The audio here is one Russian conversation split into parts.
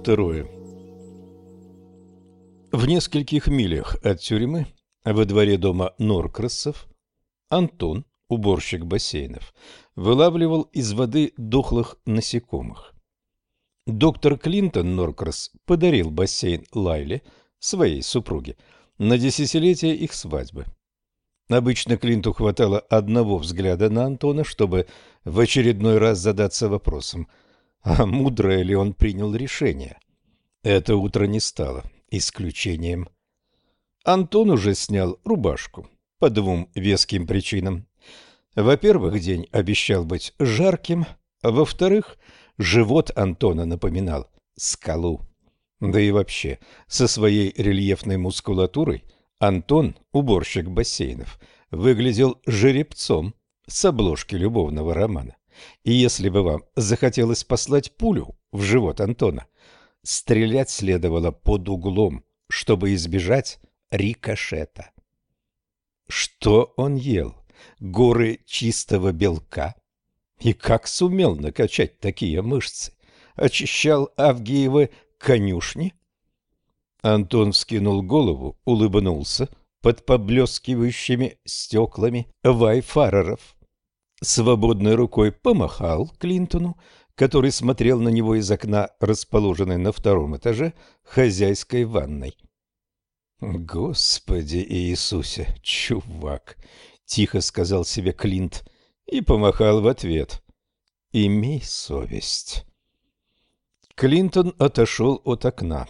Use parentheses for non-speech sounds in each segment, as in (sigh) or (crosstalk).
Второе. В нескольких милях от тюрьмы, во дворе дома Норкрасов, Антон, уборщик бассейнов, вылавливал из воды дохлых насекомых. Доктор Клинтон Норкрас подарил бассейн Лайле, своей супруге, на десятилетие их свадьбы. Обычно Клинту хватало одного взгляда на Антона, чтобы в очередной раз задаться вопросом, а мудрое ли он принял решение. Это утро не стало исключением. Антон уже снял рубашку по двум веским причинам. Во-первых, день обещал быть жарким, а во-вторых, живот Антона напоминал скалу. Да и вообще, со своей рельефной мускулатурой Антон, уборщик бассейнов, выглядел жеребцом с обложки любовного романа. И если бы вам захотелось послать пулю в живот Антона, стрелять следовало под углом, чтобы избежать рикошета. Что он ел? Горы чистого белка? И как сумел накачать такие мышцы? Очищал Авгиевы конюшни? Антон вскинул голову, улыбнулся под поблескивающими стеклами вайфареров. Свободной рукой помахал Клинтону, который смотрел на него из окна, расположенной на втором этаже хозяйской ванной. «Господи Иисусе, чувак!» — тихо сказал себе Клинт и помахал в ответ. «Имей совесть». Клинтон отошел от окна.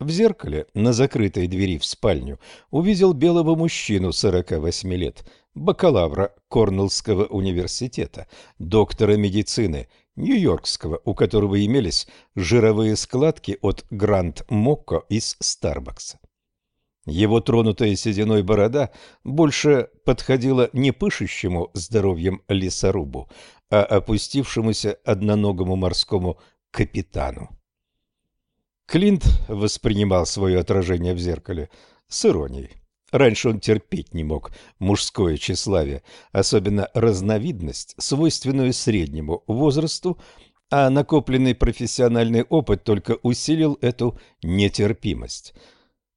В зеркале на закрытой двери в спальню увидел белого мужчину 48 лет, бакалавра Корнеллского университета, доктора медицины – Нью-Йоркского, у которого имелись жировые складки от Гранд Мокко из Старбакса. Его тронутая сединой борода больше подходила не пышущему здоровьем лесорубу, а опустившемуся одноногому морскому капитану. Клинт воспринимал свое отражение в зеркале с иронией. Раньше он терпеть не мог мужское тщеславие, особенно разновидность, свойственную среднему возрасту, а накопленный профессиональный опыт только усилил эту нетерпимость.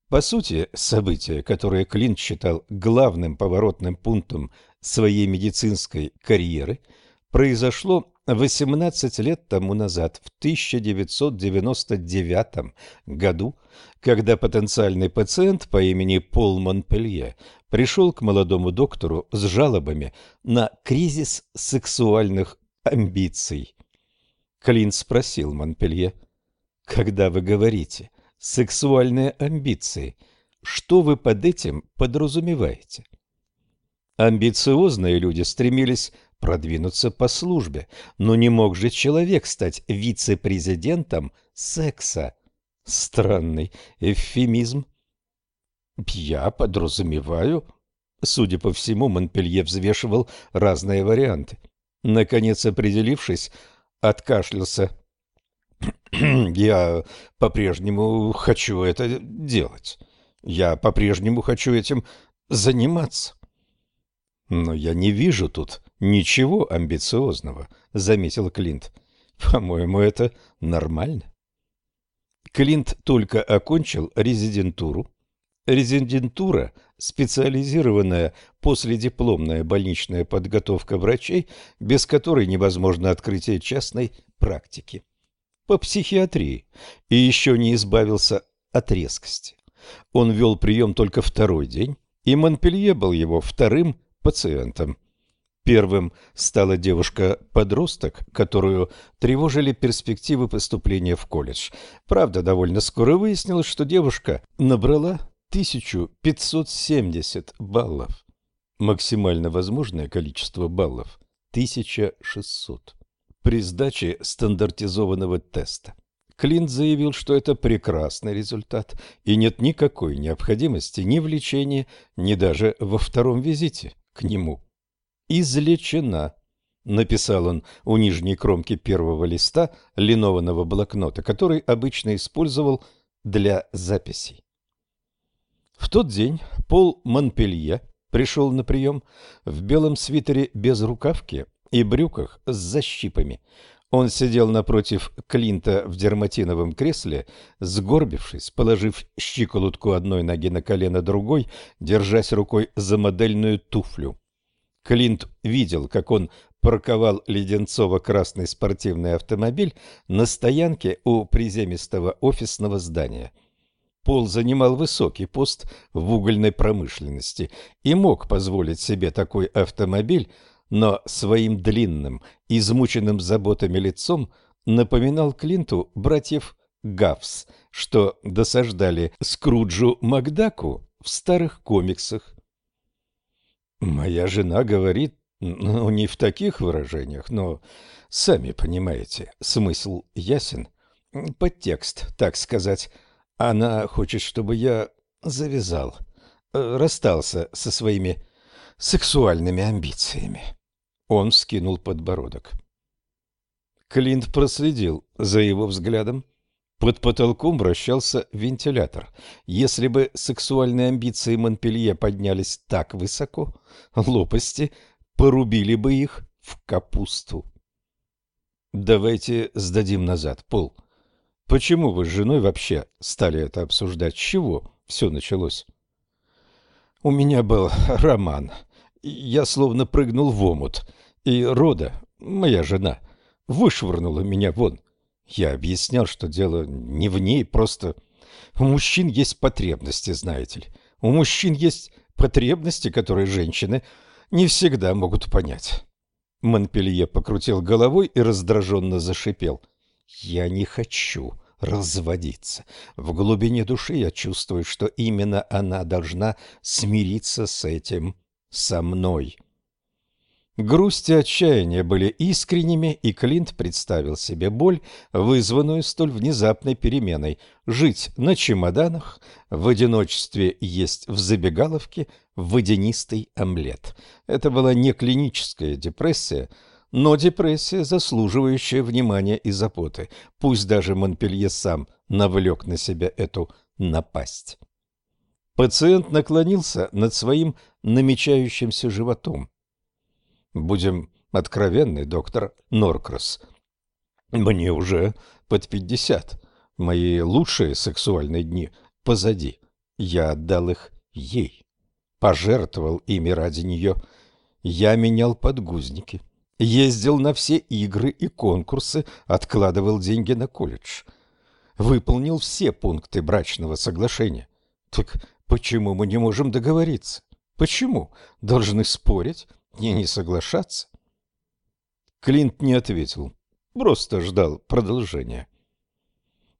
По сути, событие, которое Клинт считал главным поворотным пунктом своей медицинской карьеры, произошло 18 лет тому назад, в 1999 году, когда потенциальный пациент по имени Пол Монпелье пришел к молодому доктору с жалобами на кризис сексуальных амбиций. Клин спросил Монпелье, «Когда вы говорите «сексуальные амбиции», что вы под этим подразумеваете?» Амбициозные люди стремились продвинуться по службе, но не мог же человек стать вице-президентом секса. Странный эвфемизм. Я подразумеваю... Судя по всему, Монпелье взвешивал разные варианты. Наконец, определившись, откашлялся. (clears throat) «Я по-прежнему хочу это делать. Я по-прежнему хочу этим заниматься». «Но я не вижу тут ничего амбициозного», — заметил Клинт. «По-моему, это нормально». Клинт только окончил резидентуру. Резидентура – специализированная последипломная больничная подготовка врачей, без которой невозможно открытие частной практики. По психиатрии. И еще не избавился от резкости. Он вел прием только второй день, и Монпелье был его вторым пациентом. Первым стала девушка-подросток, которую тревожили перспективы поступления в колледж. Правда, довольно скоро выяснилось, что девушка набрала 1570 баллов. Максимально возможное количество баллов – 1600. При сдаче стандартизованного теста. Клинт заявил, что это прекрасный результат, и нет никакой необходимости ни в лечении, ни даже во втором визите к нему. «Излечена», — написал он у нижней кромки первого листа линованного блокнота, который обычно использовал для записей. В тот день Пол Монпелье пришел на прием в белом свитере без рукавки и брюках с защипами. Он сидел напротив Клинта в дерматиновом кресле, сгорбившись, положив щиколотку одной ноги на колено другой, держась рукой за модельную туфлю. Клинт видел, как он парковал Леденцова-красный спортивный автомобиль на стоянке у приземистого офисного здания. Пол занимал высокий пост в угольной промышленности и мог позволить себе такой автомобиль, но своим длинным, измученным заботами лицом напоминал Клинту братьев Гавс, что досаждали Скруджу Макдаку в старых комиксах. «Моя жена говорит, ну, не в таких выражениях, но, сами понимаете, смысл ясен. Подтекст, так сказать. Она хочет, чтобы я завязал, э, расстался со своими сексуальными амбициями. Он скинул подбородок. Клинт проследил за его взглядом. Под потолком вращался вентилятор. Если бы сексуальные амбиции Монпелье поднялись так высоко, лопасти порубили бы их в капусту. Давайте сдадим назад, Пол. Почему вы с женой вообще стали это обсуждать? С чего все началось? У меня был роман. Я словно прыгнул в омут, и Рода, моя жена, вышвырнула меня вон. Я объяснял, что дело не в ней, просто у мужчин есть потребности, знаете ли. У мужчин есть потребности, которые женщины не всегда могут понять. Монпелье покрутил головой и раздраженно зашипел. «Я не хочу разводиться. В глубине души я чувствую, что именно она должна смириться с этим со мной. Грусть и отчаяние были искренними, и Клинт представил себе боль, вызванную столь внезапной переменой. Жить на чемоданах, в одиночестве есть в забегаловке водянистый омлет. Это была не клиническая депрессия, но депрессия, заслуживающая внимания и заботы. Пусть даже Монпелье сам навлек на себя эту напасть. Пациент наклонился над своим намечающимся животом. «Будем откровенны, доктор Норкросс. Мне уже под пятьдесят. Мои лучшие сексуальные дни позади. Я отдал их ей. Пожертвовал ими ради нее. Я менял подгузники. Ездил на все игры и конкурсы, откладывал деньги на колледж. Выполнил все пункты брачного соглашения. Так Почему мы не можем договориться? Почему должны спорить и не соглашаться? Клинт не ответил, просто ждал продолжения.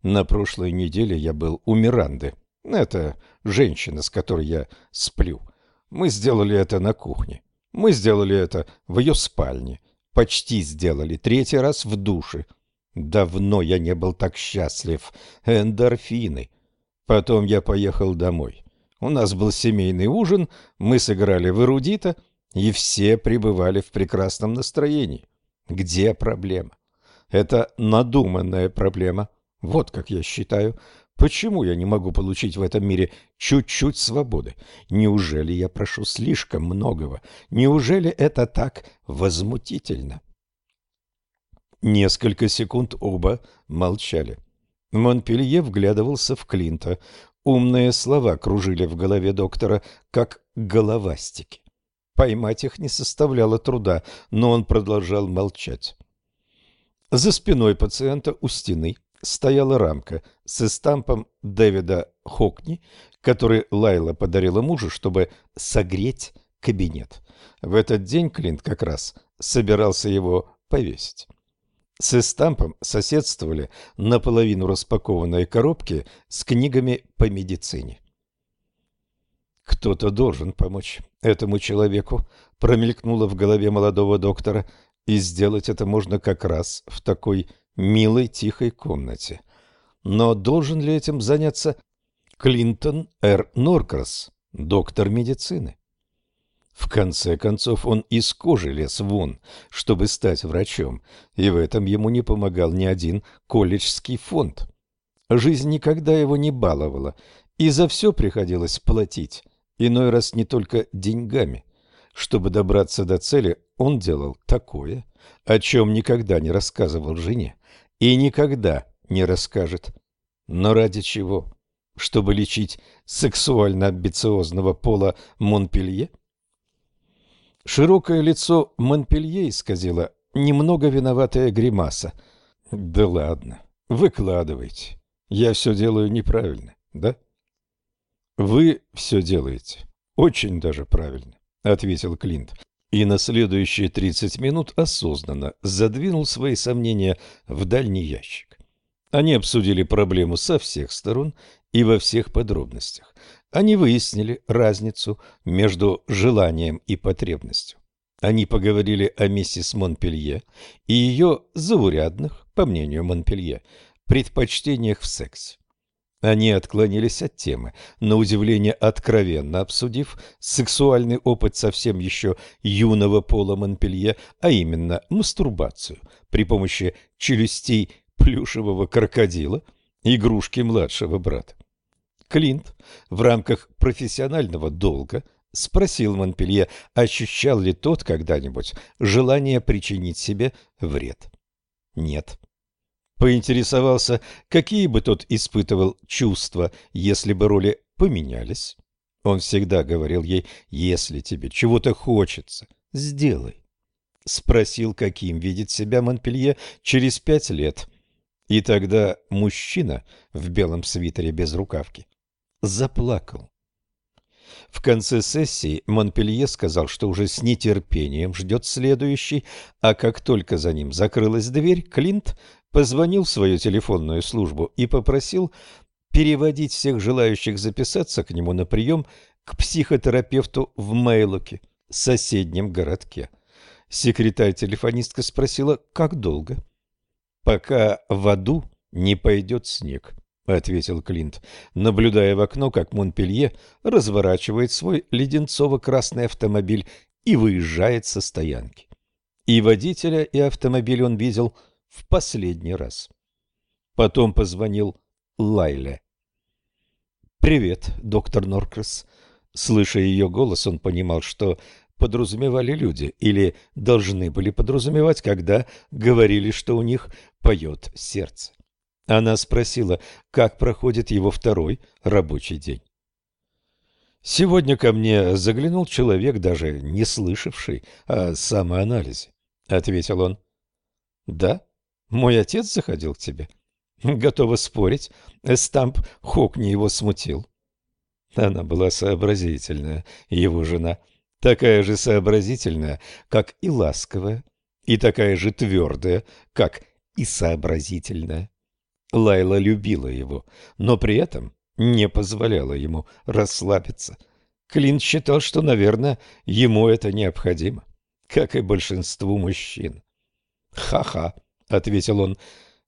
На прошлой неделе я был у Миранды. Это женщина, с которой я сплю. Мы сделали это на кухне. Мы сделали это в ее спальне. Почти сделали. Третий раз в душе. Давно я не был так счастлив. Эндорфины. Потом я поехал домой. У нас был семейный ужин, мы сыграли в эрудита, и все пребывали в прекрасном настроении. Где проблема? Это надуманная проблема. Вот как я считаю. Почему я не могу получить в этом мире чуть-чуть свободы? Неужели я прошу слишком многого? Неужели это так возмутительно? Несколько секунд оба молчали. Монпелье вглядывался в Клинта. Умные слова кружили в голове доктора, как головастики. Поймать их не составляло труда, но он продолжал молчать. За спиной пациента у стены стояла рамка с эстампом Дэвида Хокни, который Лайла подарила мужу, чтобы согреть кабинет. В этот день Клинт как раз собирался его повесить. С эстампом соседствовали наполовину распакованные коробки с книгами по медицине. «Кто-то должен помочь этому человеку», — промелькнуло в голове молодого доктора, «и сделать это можно как раз в такой милой тихой комнате. Но должен ли этим заняться Клинтон Р. Норкрас, доктор медицины? В конце концов, он из кожи лез вон, чтобы стать врачом, и в этом ему не помогал ни один колледжский фонд. Жизнь никогда его не баловала, и за все приходилось платить, иной раз не только деньгами. Чтобы добраться до цели, он делал такое, о чем никогда не рассказывал жене, и никогда не расскажет. Но ради чего? Чтобы лечить сексуально амбициозного пола Монпелье? Широкое лицо Монпелье исказило немного виноватая гримаса. «Да ладно, выкладывайте. Я все делаю неправильно, да?» «Вы все делаете. Очень даже правильно», — ответил Клинт. И на следующие тридцать минут осознанно задвинул свои сомнения в дальний ящик. Они обсудили проблему со всех сторон и во всех подробностях. Они выяснили разницу между желанием и потребностью. Они поговорили о миссис Монпелье и ее заурядных, по мнению Монпелье, предпочтениях в сексе. Они отклонились от темы, на удивление откровенно обсудив сексуальный опыт совсем еще юного пола Монпелье, а именно мастурбацию при помощи челюстей плюшевого крокодила, игрушки младшего брата. Клинт в рамках профессионального долга спросил Монпелье, ощущал ли тот когда-нибудь желание причинить себе вред. Нет. Поинтересовался, какие бы тот испытывал чувства, если бы роли поменялись. Он всегда говорил ей, если тебе чего-то хочется, сделай. Спросил, каким видит себя Монпелье через пять лет. И тогда мужчина в белом свитере без рукавки заплакал. В конце сессии Монпелье сказал, что уже с нетерпением ждет следующий, а как только за ним закрылась дверь, Клинт позвонил в свою телефонную службу и попросил переводить всех желающих записаться к нему на прием к психотерапевту в Мейлоке, соседнем городке. Секретарь-телефонистка спросила, как долго. «Пока в аду не пойдет снег», — ответил Клинт, наблюдая в окно, как Монпелье разворачивает свой леденцово-красный автомобиль и выезжает со стоянки. И водителя, и автомобиль он видел в последний раз. Потом позвонил Лайле. «Привет, доктор Норкрас». Слыша ее голос, он понимал, что подразумевали люди или должны были подразумевать, когда говорили, что у них поет сердце. Она спросила, как проходит его второй рабочий день. «Сегодня ко мне заглянул человек, даже не слышавший о самоанализе», — ответил он. «Да? Мой отец заходил к тебе?» (laughs) «Готова спорить. Эстамп Хокни его смутил». Она была сообразительная, его жена, такая же сообразительная, как и ласковая, и такая же твердая, как и сообразительная. Лайла любила его, но при этом не позволяла ему расслабиться. Клинт считал, что, наверное, ему это необходимо, как и большинству мужчин. «Ха-ха», — ответил он.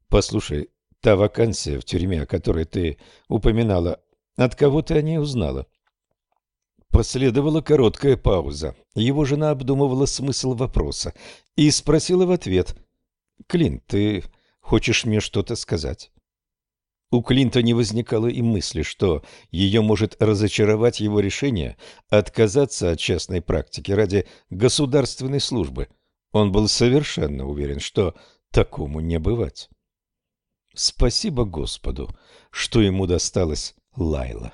«Послушай, та вакансия в тюрьме, о которой ты упоминала, от кого ты о ней узнала?» Последовала короткая пауза. Его жена обдумывала смысл вопроса и спросила в ответ. «Клинт, ты Хочешь мне что-то сказать?» У Клинта не возникало и мысли, что ее может разочаровать его решение отказаться от частной практики ради государственной службы. Он был совершенно уверен, что такому не бывать. Спасибо Господу, что ему досталась Лайла.